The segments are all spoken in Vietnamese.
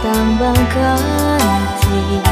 tambang kasih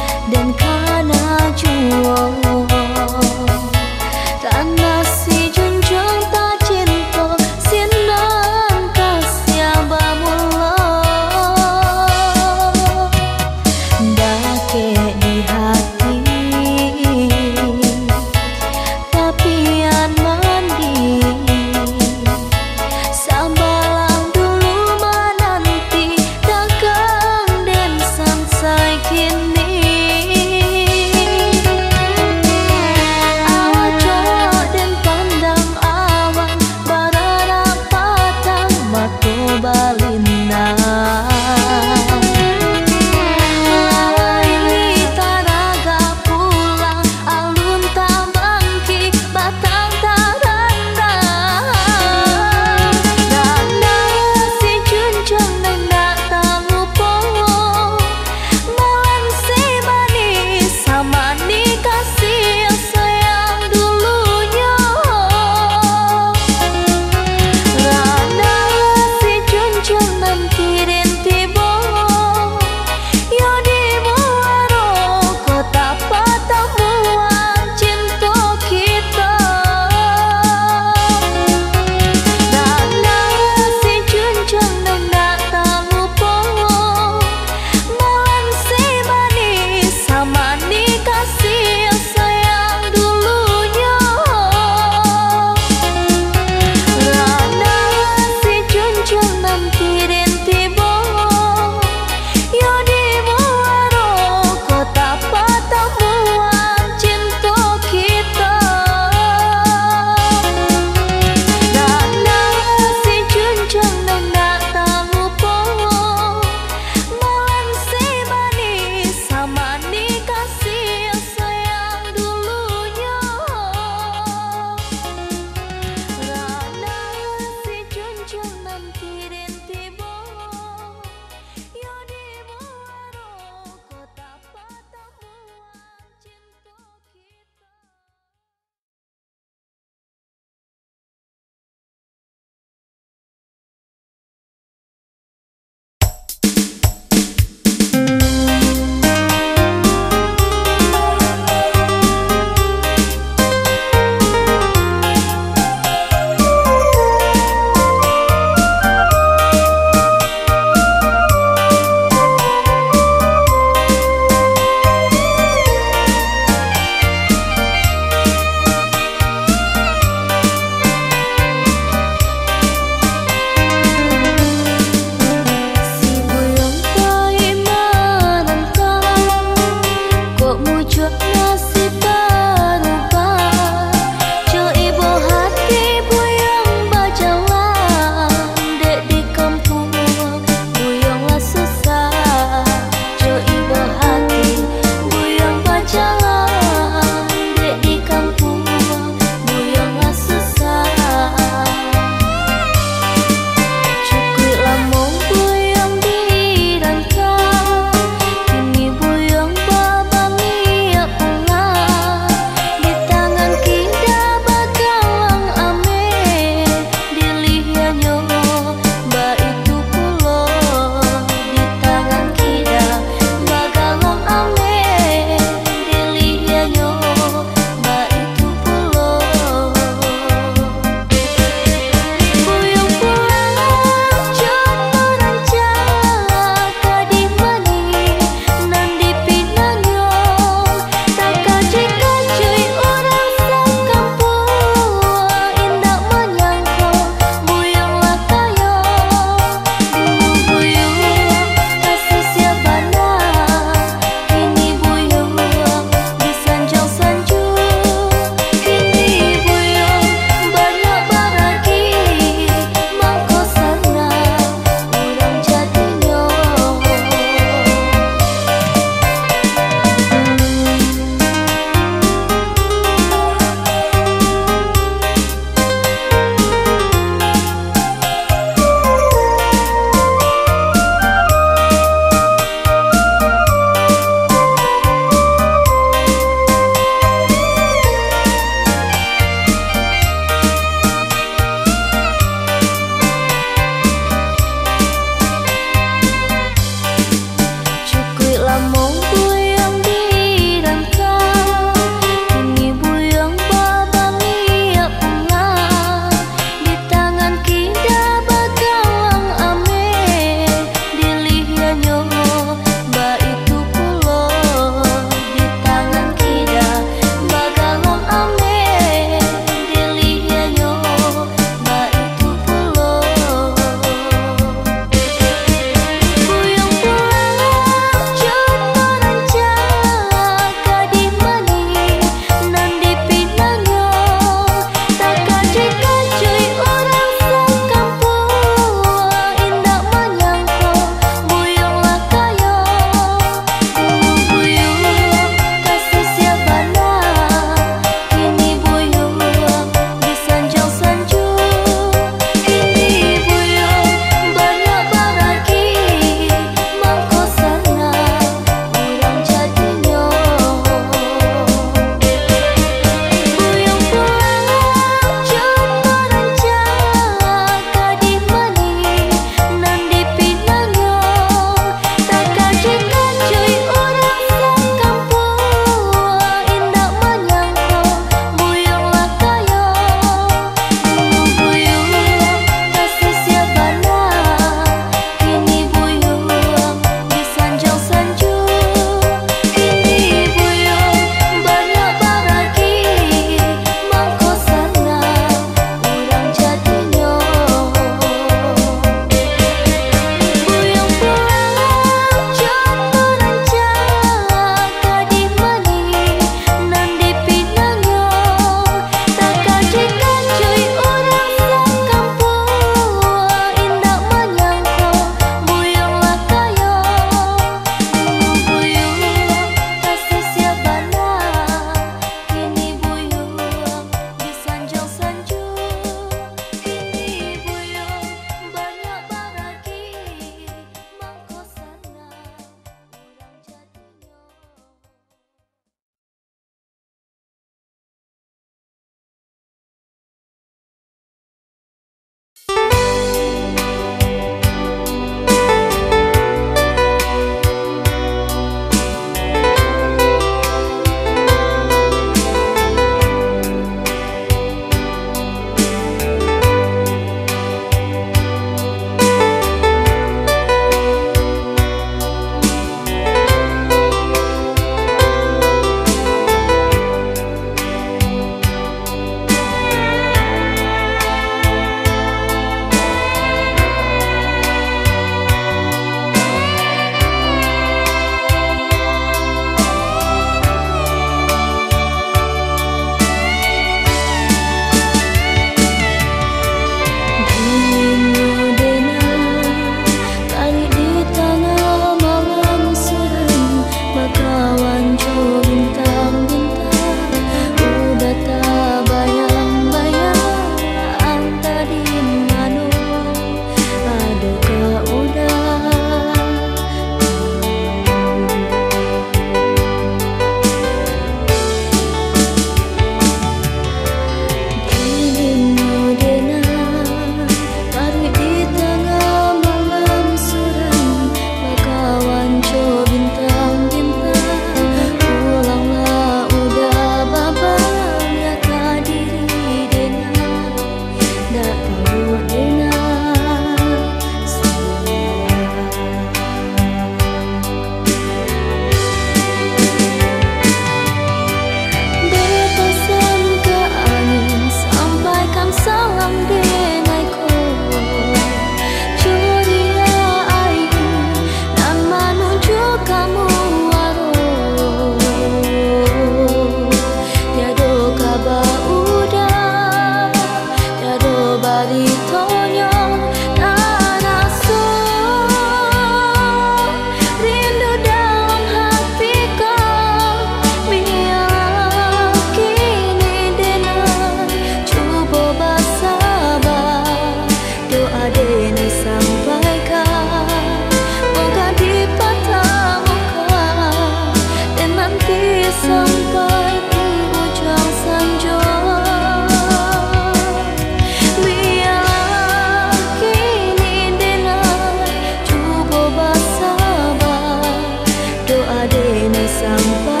badai sampai